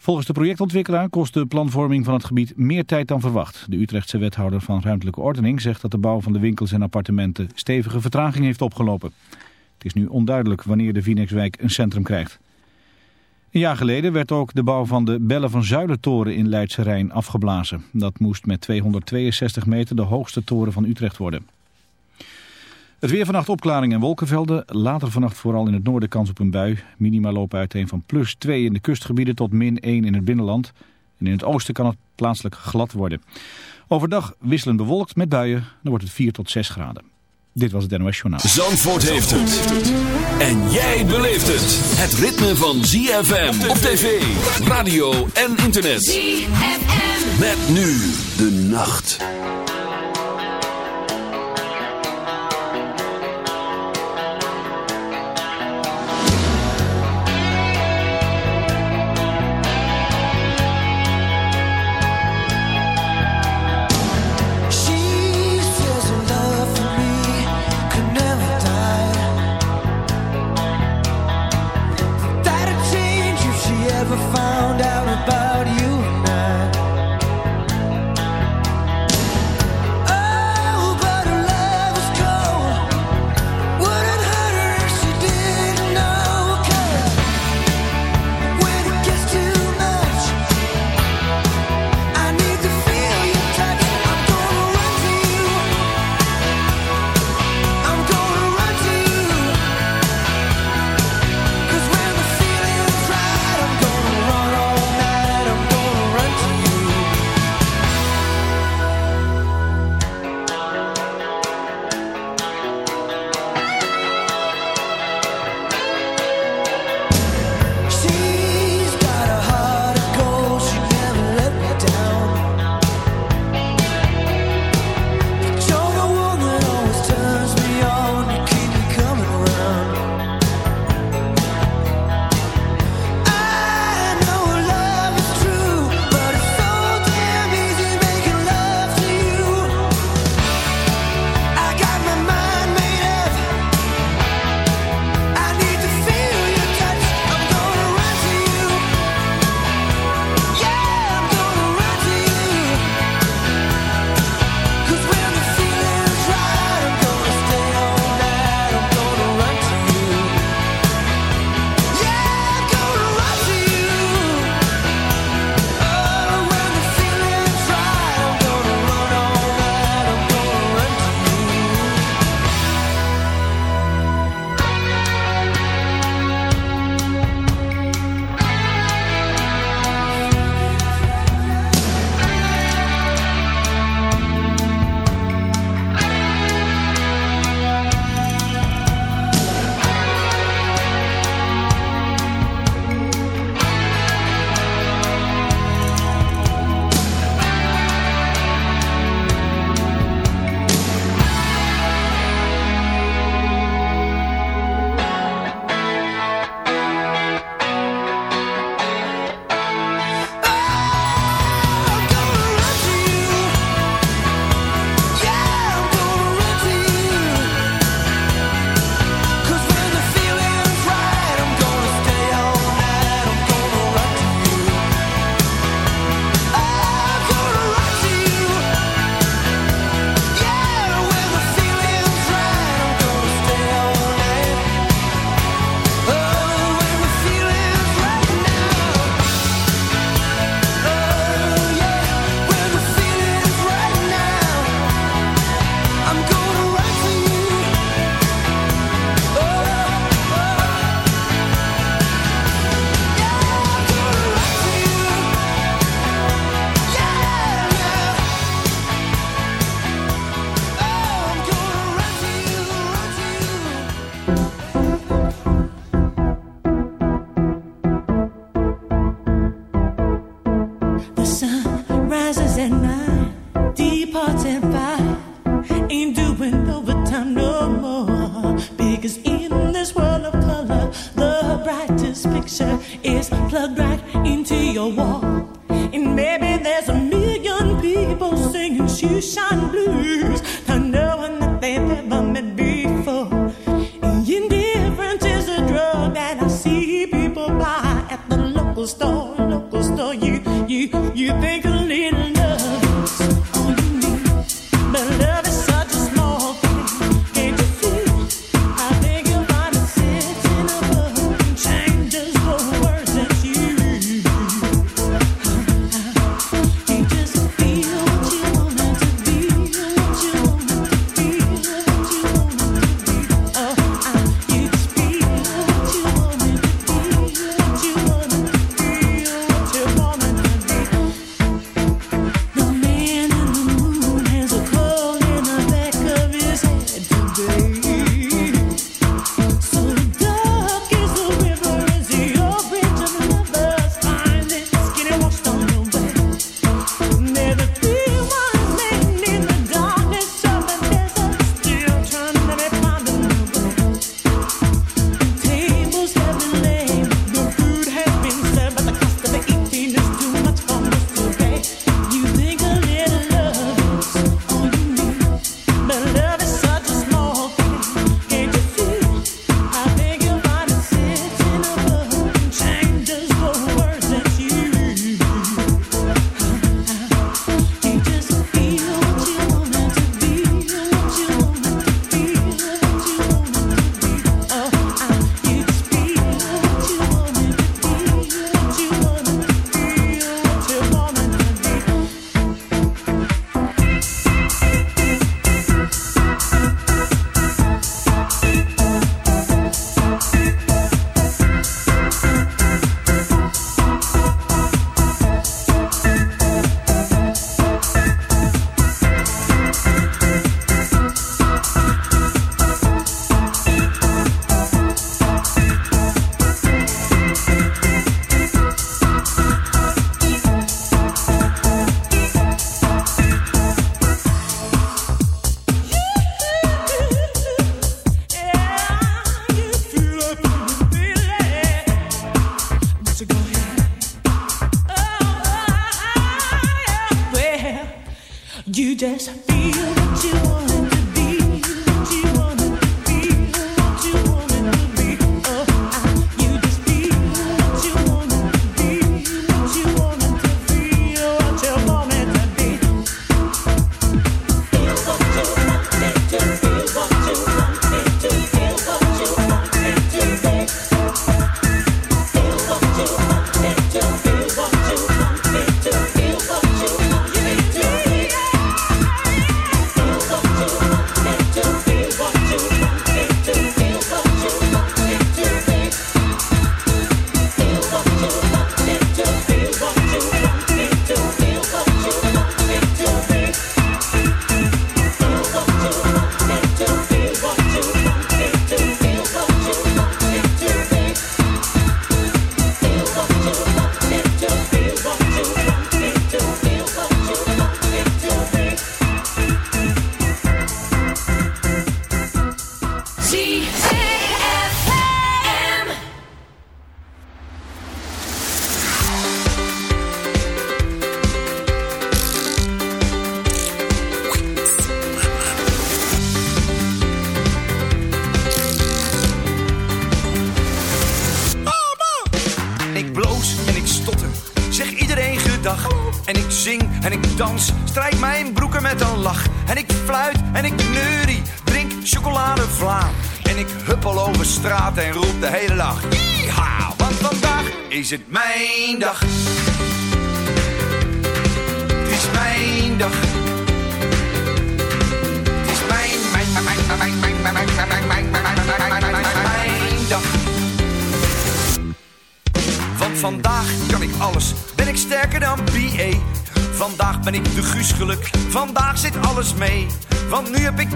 Volgens de projectontwikkelaar kost de planvorming van het gebied meer tijd dan verwacht. De Utrechtse wethouder van ruimtelijke ordening zegt dat de bouw van de winkels en appartementen stevige vertraging heeft opgelopen. Het is nu onduidelijk wanneer de Vinexwijk een centrum krijgt. Een jaar geleden werd ook de bouw van de Bellen van Zuidertoren in Leidse Rijn afgeblazen. Dat moest met 262 meter de hoogste toren van Utrecht worden. Het weer vannacht opklaring en wolkenvelden. Later vannacht vooral in het noorden kans op een bui. Minima lopen uiteen van plus 2 in de kustgebieden tot min 1 in het binnenland. En in het oosten kan het plaatselijk glad worden. Overdag wisselend bewolkt met buien. Dan wordt het 4 tot 6 graden. Dit was het NOS Journaal. Zandvoort heeft het. En jij beleeft het. Het ritme van ZFM op tv, radio en internet. ZFM. Met nu de nacht.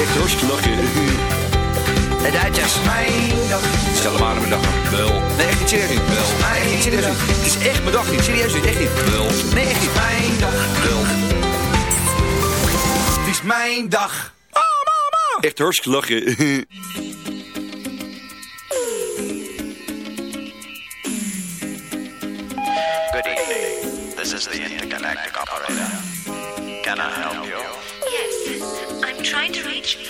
Echt hartstikke lachen. De Duitsers. Mijn dag. Stel hem aan mijn dag. Wel. Nee, echt niet serieus. Wel. Nee, echt serieus niet. Het is echt mijn dag niet. Serieus niet. Echt niet. Wel. Nee, echt niet. Mijn dag. Wel. Het is mijn dag. Oh, mama. Echt hartstikke lachen.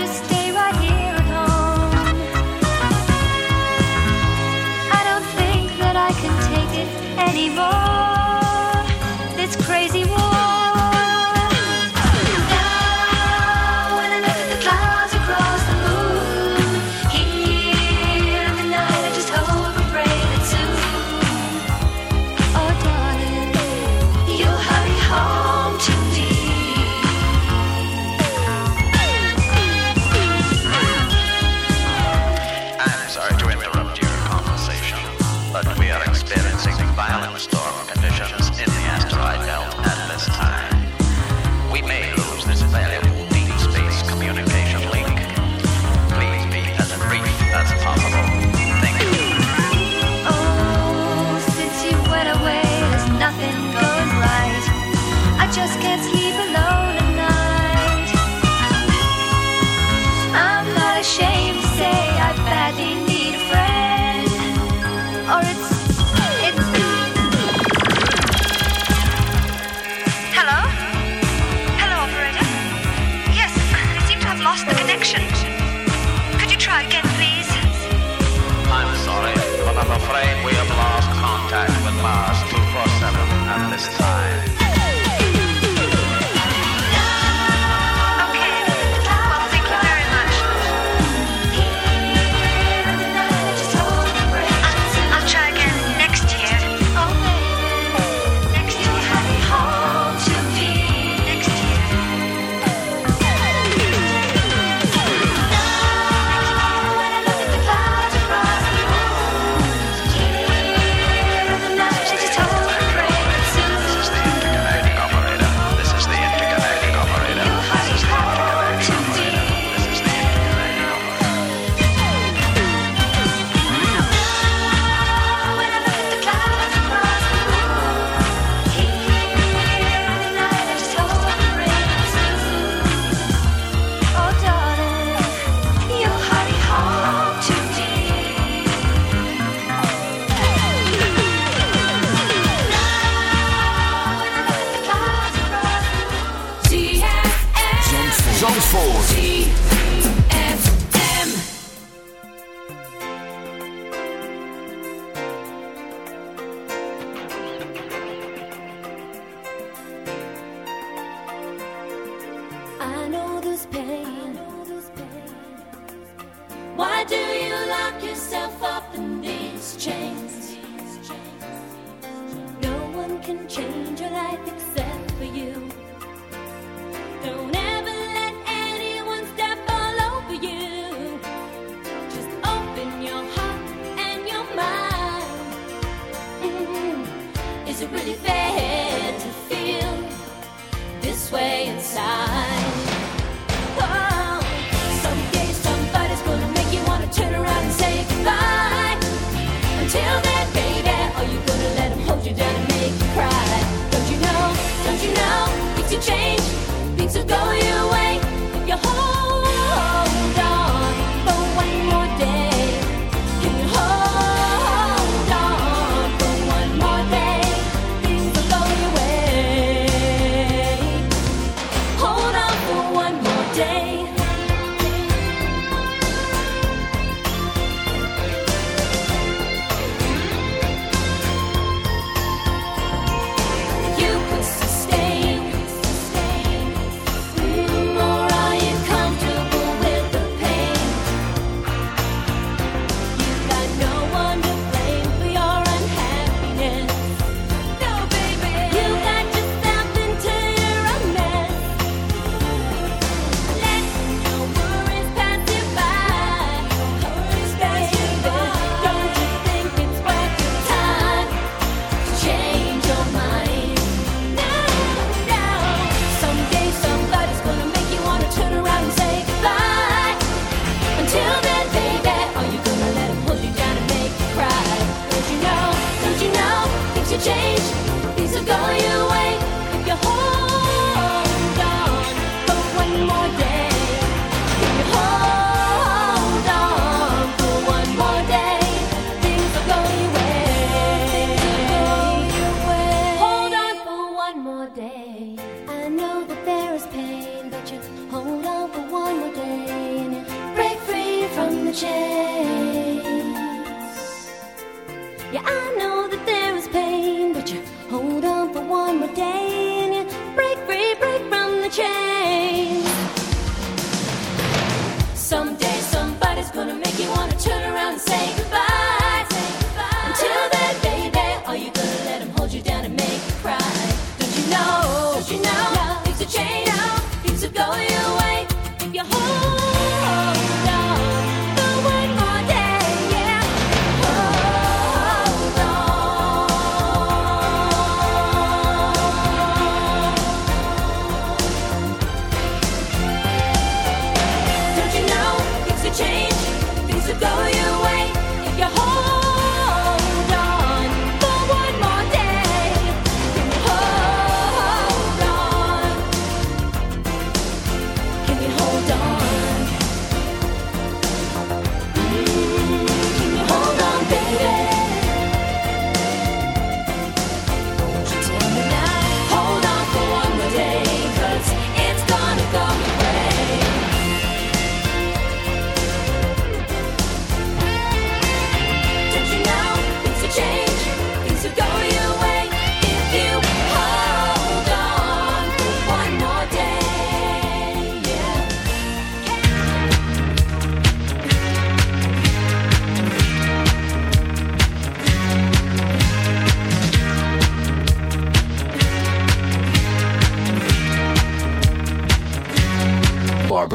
Just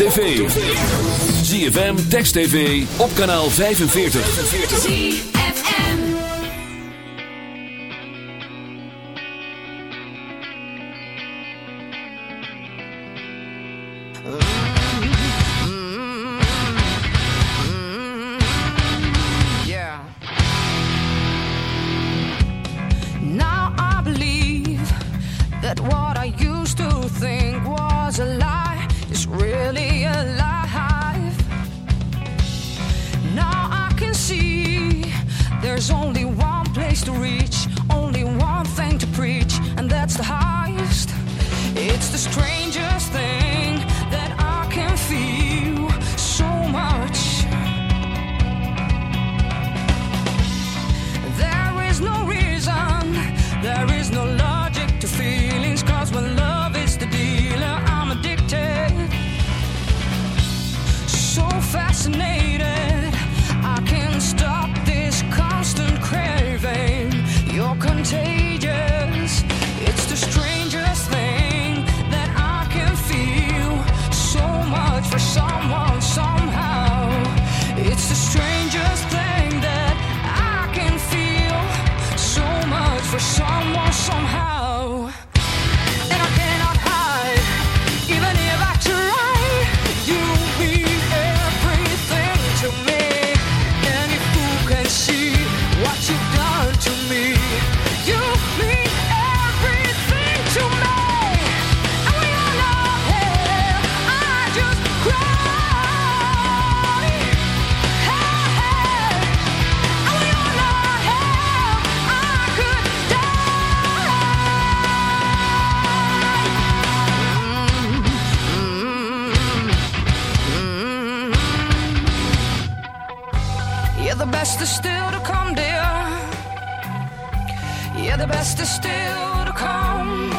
tv. ZFM, Text TV, op kanaal 45. Uh. the best is still to come, dear. Yeah, the best is still to come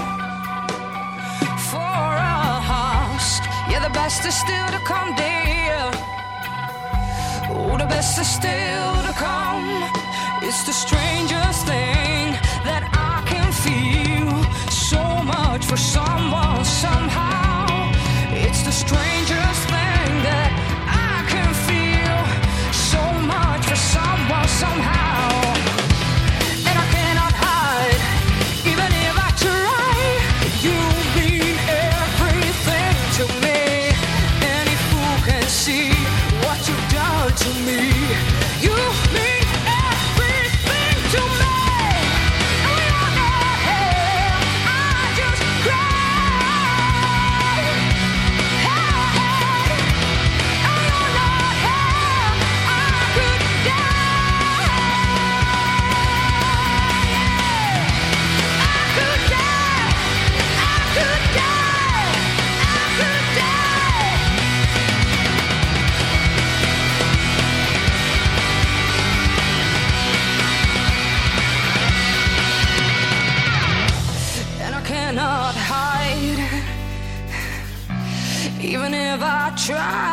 for us. Yeah, the best is still to come, dear. Oh, the best is still to come. It's the strangest thing that I can feel. So much for someone, somehow. It's the strangest try.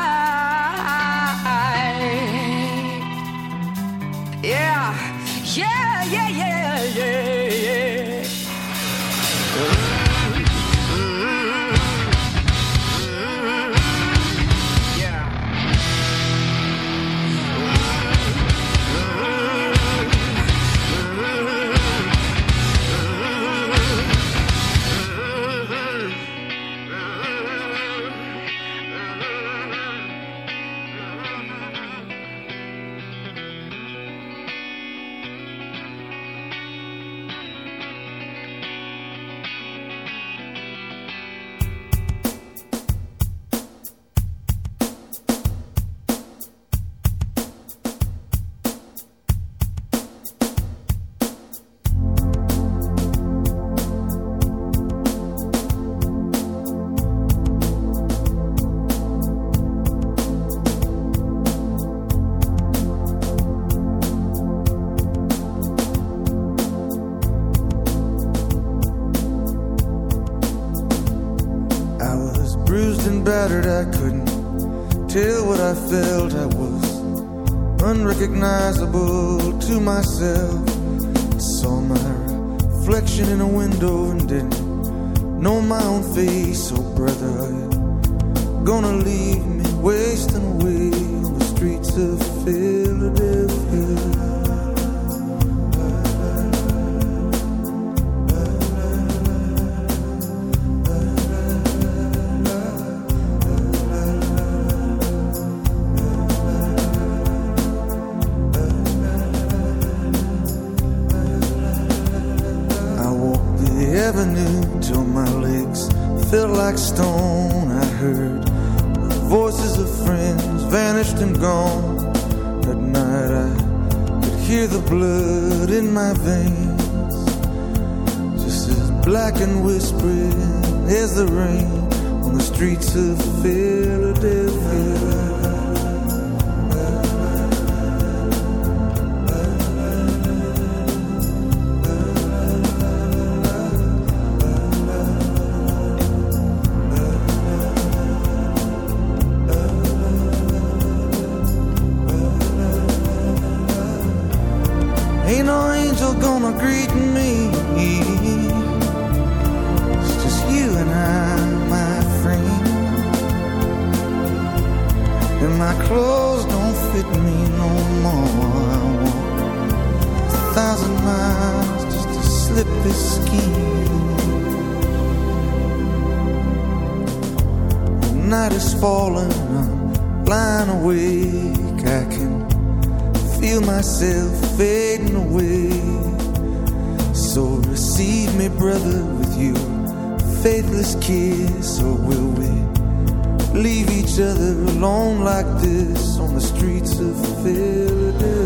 Alone like this on the streets of Philadelphia?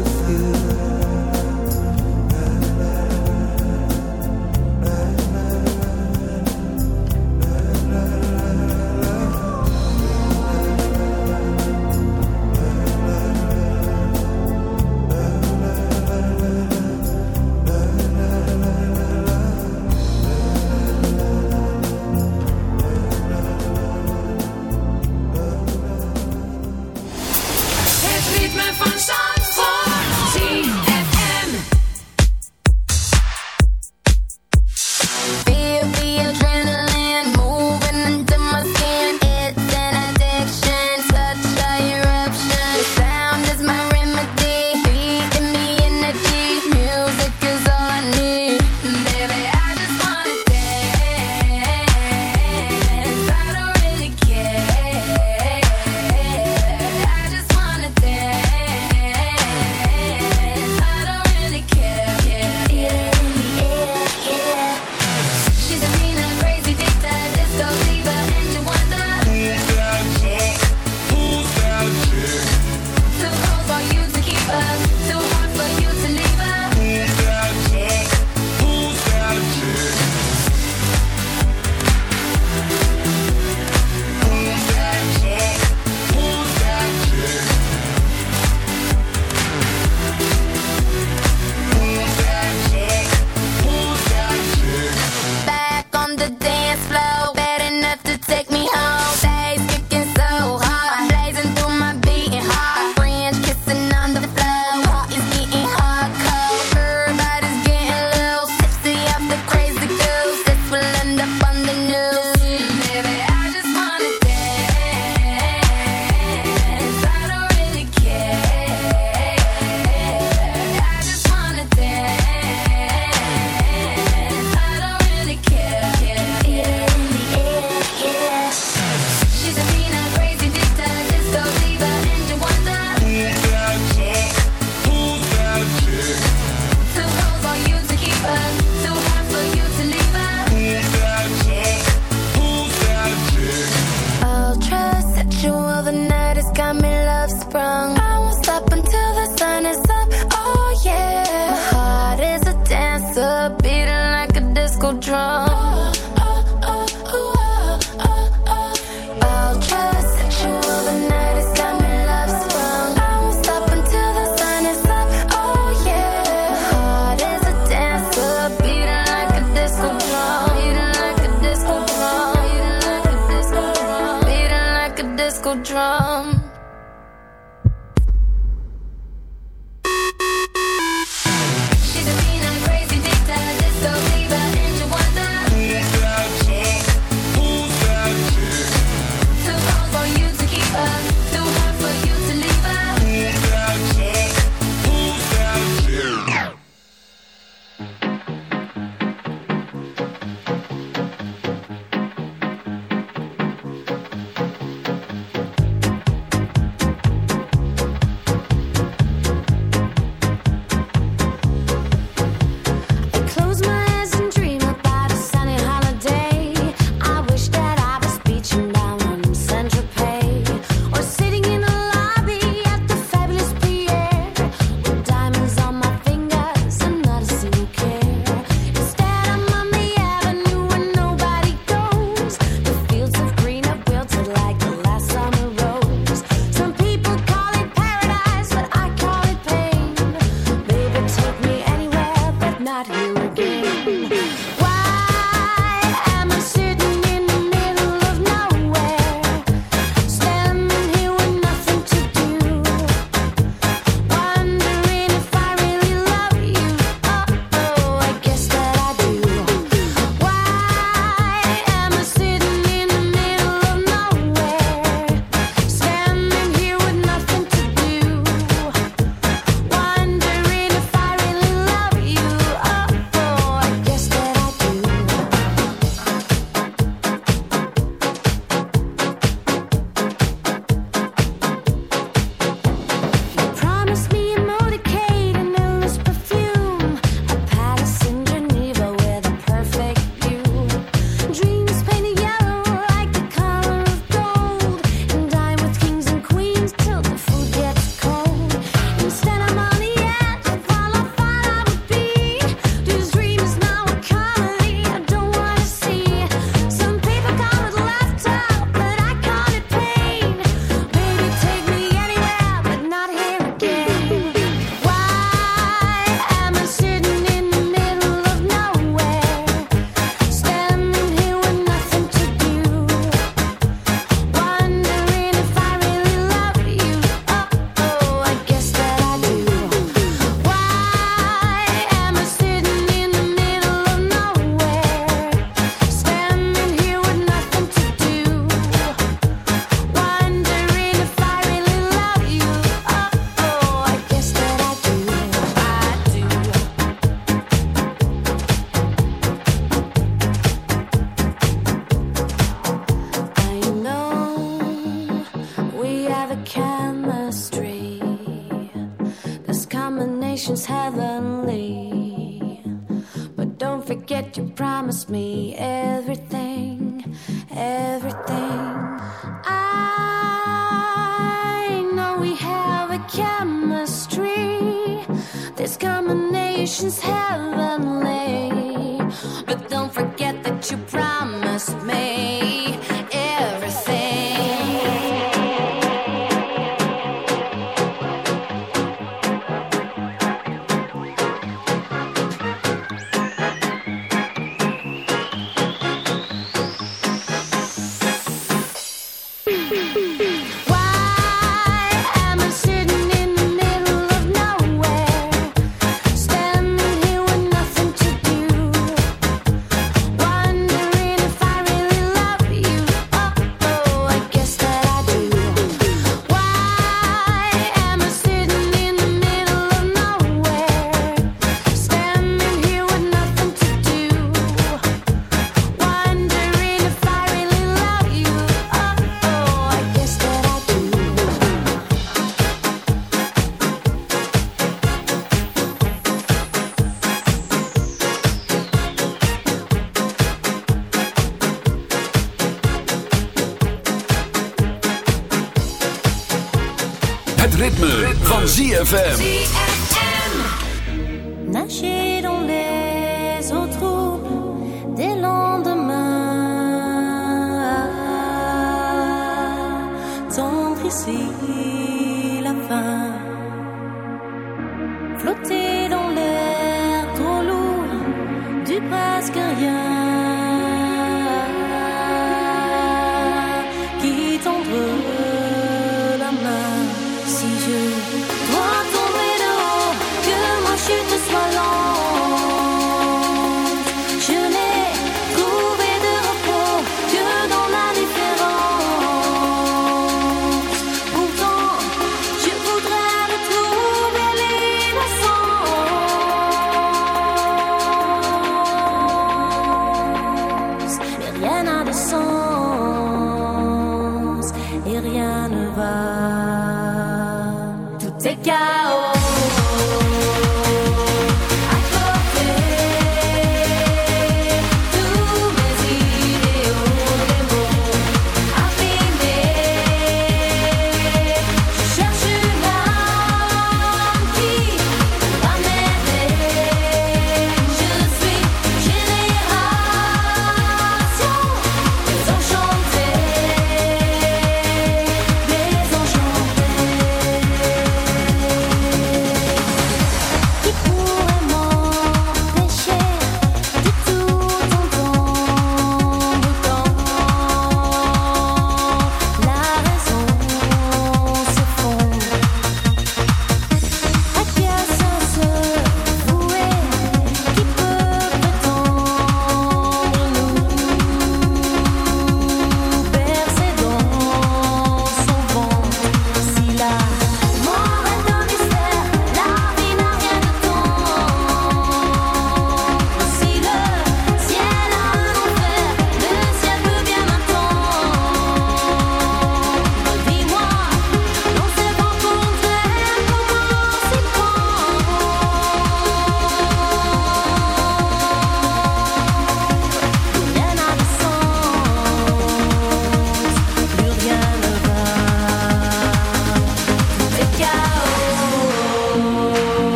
ZFM.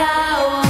Tout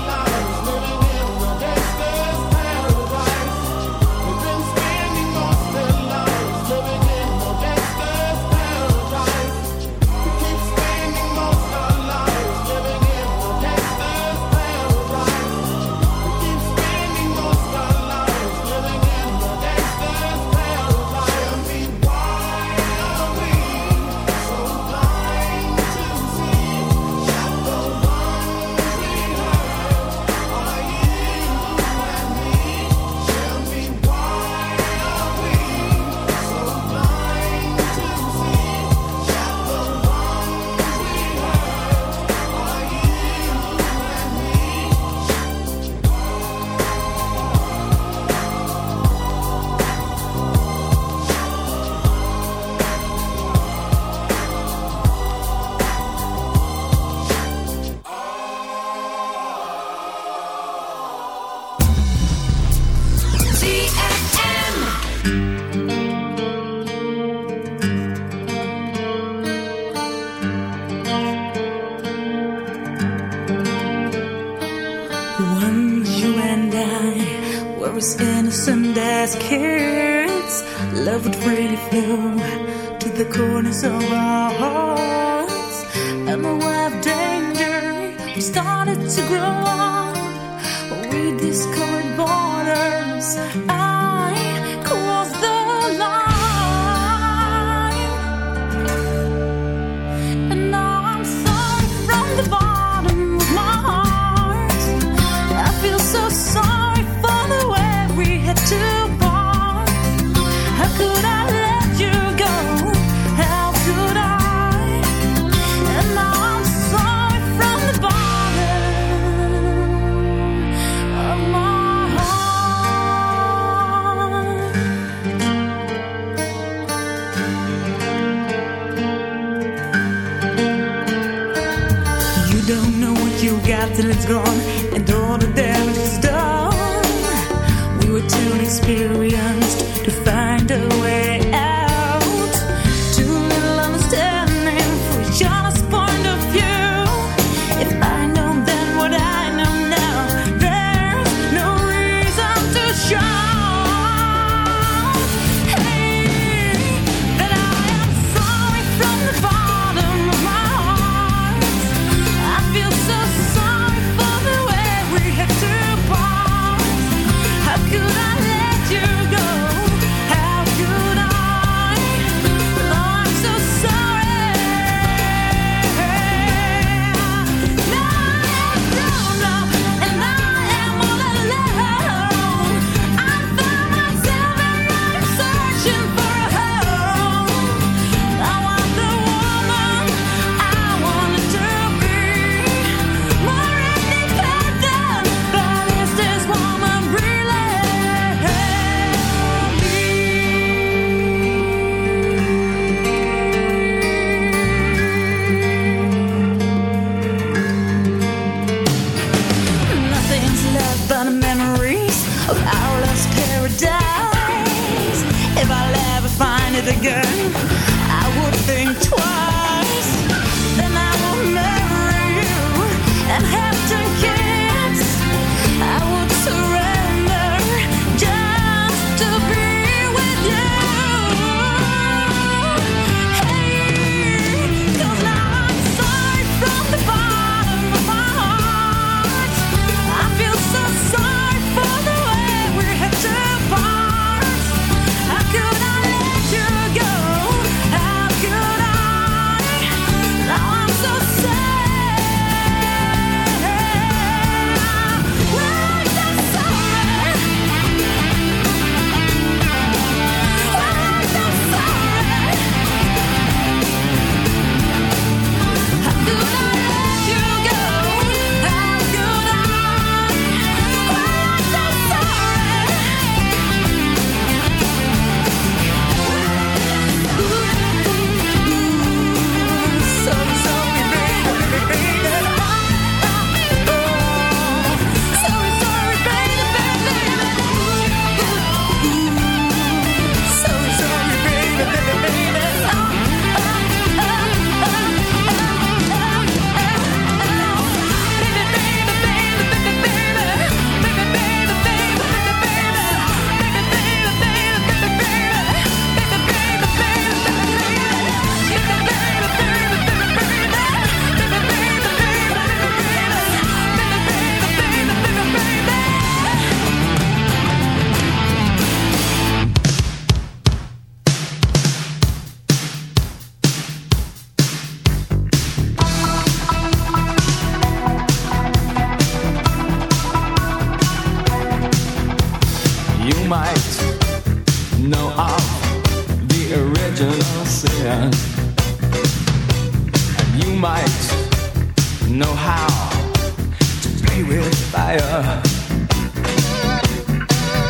fire.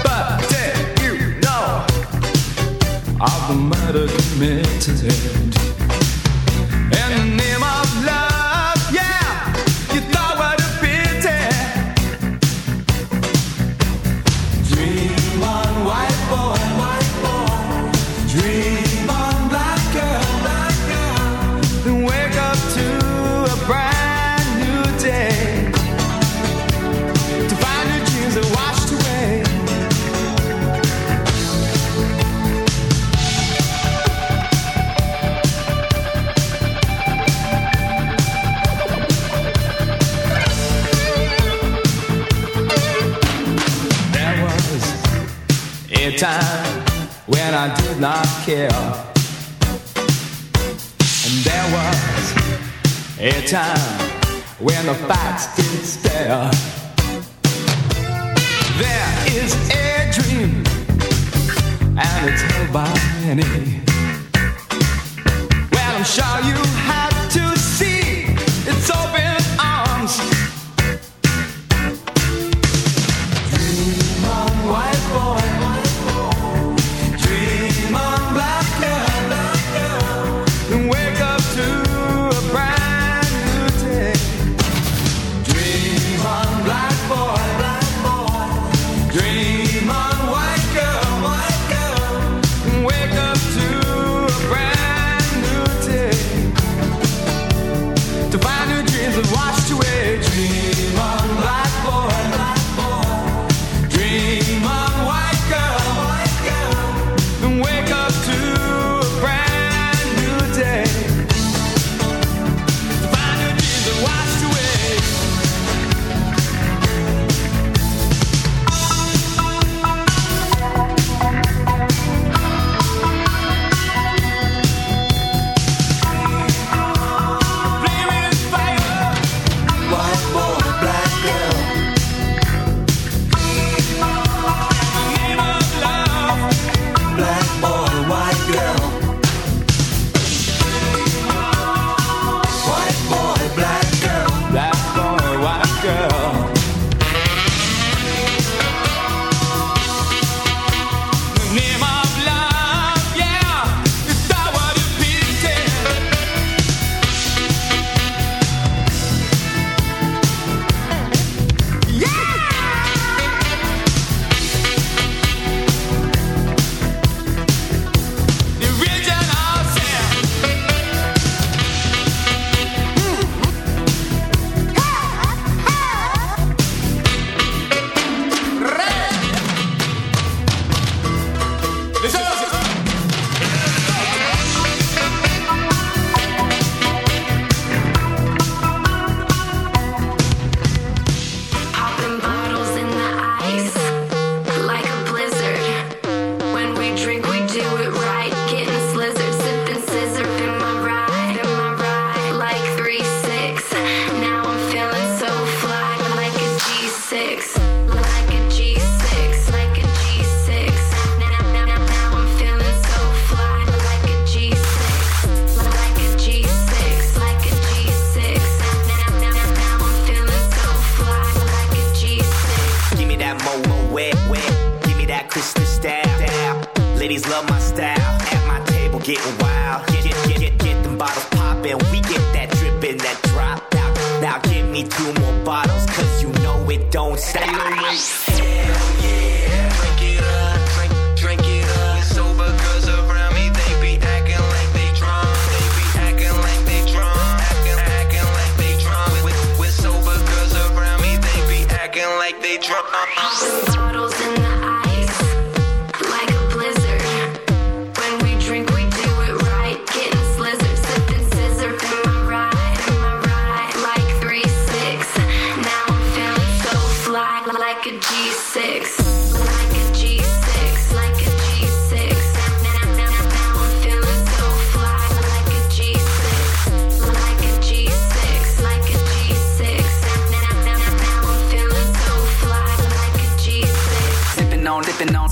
But did you know of the murder committed? when the facts didn't stare.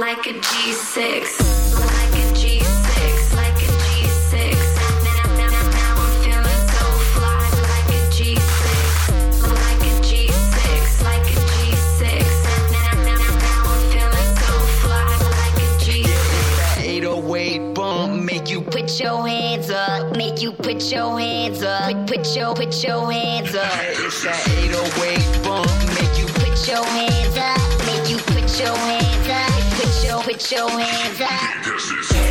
Like a G6, like a G6, like a G6. Now, now, now, now I'm feeling so fly, like a G6, like a G6, like a G6. Now, now, now, now I'm feeling so fly, like a G6. 808 bump, make you Put your hands up, make you put your hands up. Put, put your, put your hands up. It's that 808 bump, make you Put your hands up, make you put your hands up. Put your, hands up.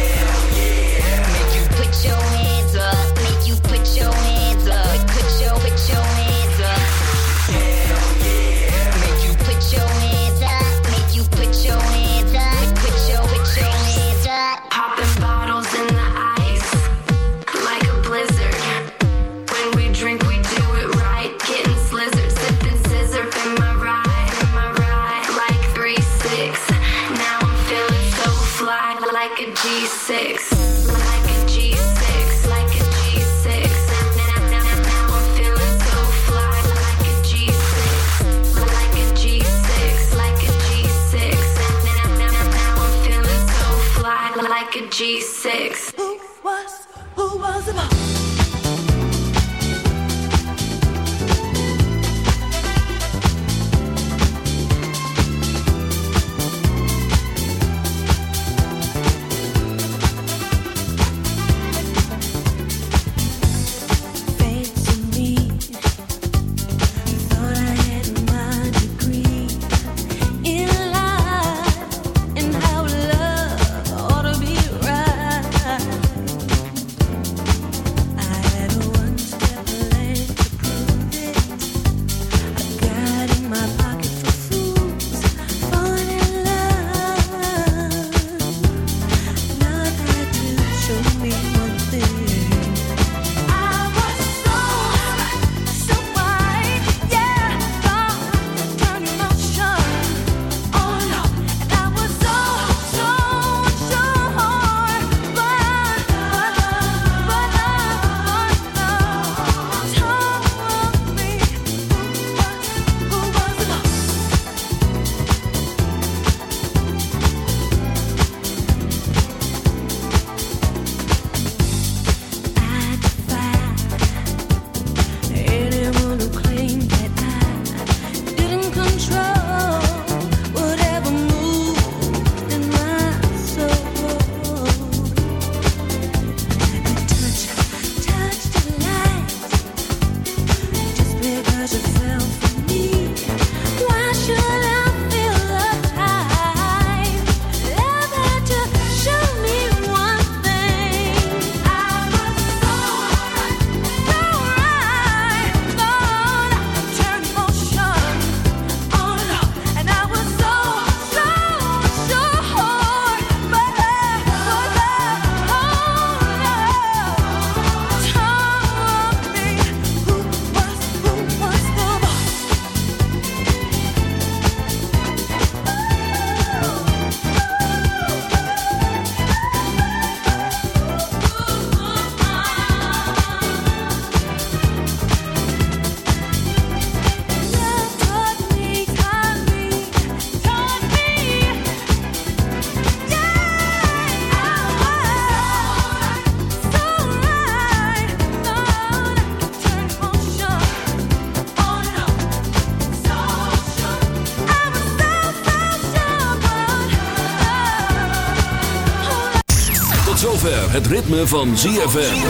Het ritme van ZFM.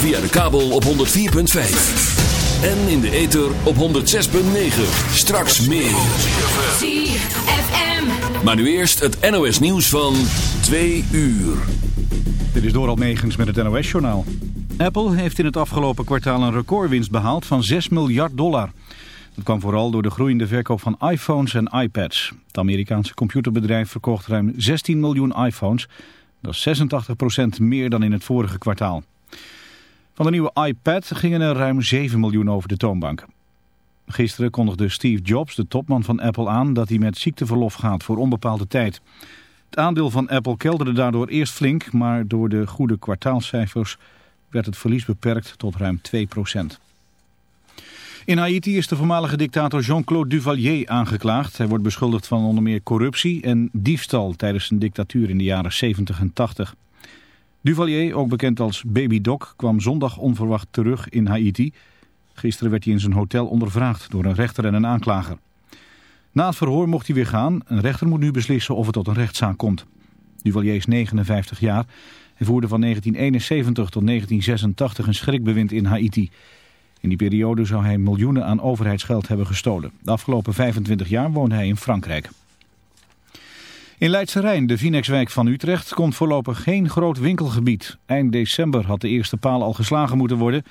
Via de kabel op 104.5. En in de ether op 106.9. Straks meer. ZFM. Maar nu eerst het NOS nieuws van 2 uur. Dit is Doral Megens met het NOS-journaal. Apple heeft in het afgelopen kwartaal een recordwinst behaald van 6 miljard dollar. Dat kwam vooral door de groeiende verkoop van iPhones en iPads. Het Amerikaanse computerbedrijf verkocht ruim 16 miljoen iPhones. Dat is 86% meer dan in het vorige kwartaal. Van de nieuwe iPad gingen er ruim 7 miljoen over de toonbank. Gisteren kondigde Steve Jobs, de topman van Apple, aan dat hij met ziekteverlof gaat voor onbepaalde tijd. Het aandeel van Apple kelderde daardoor eerst flink, maar door de goede kwartaalcijfers werd het verlies beperkt tot ruim 2%. In Haiti is de voormalige dictator Jean-Claude Duvalier aangeklaagd. Hij wordt beschuldigd van onder meer corruptie en diefstal tijdens zijn dictatuur in de jaren 70 en 80. Duvalier, ook bekend als Baby Doc, kwam zondag onverwacht terug in Haiti. Gisteren werd hij in zijn hotel ondervraagd door een rechter en een aanklager. Na het verhoor mocht hij weer gaan. Een rechter moet nu beslissen of het tot een rechtszaak komt. Duvalier is 59 jaar en voerde van 1971 tot 1986 een schrikbewind in Haiti. In die periode zou hij miljoenen aan overheidsgeld hebben gestolen. De afgelopen 25 jaar woonde hij in Frankrijk. In Leidse Rijn, de Vinex-wijk van Utrecht, komt voorlopig geen groot winkelgebied. Eind december had de eerste paal al geslagen moeten worden...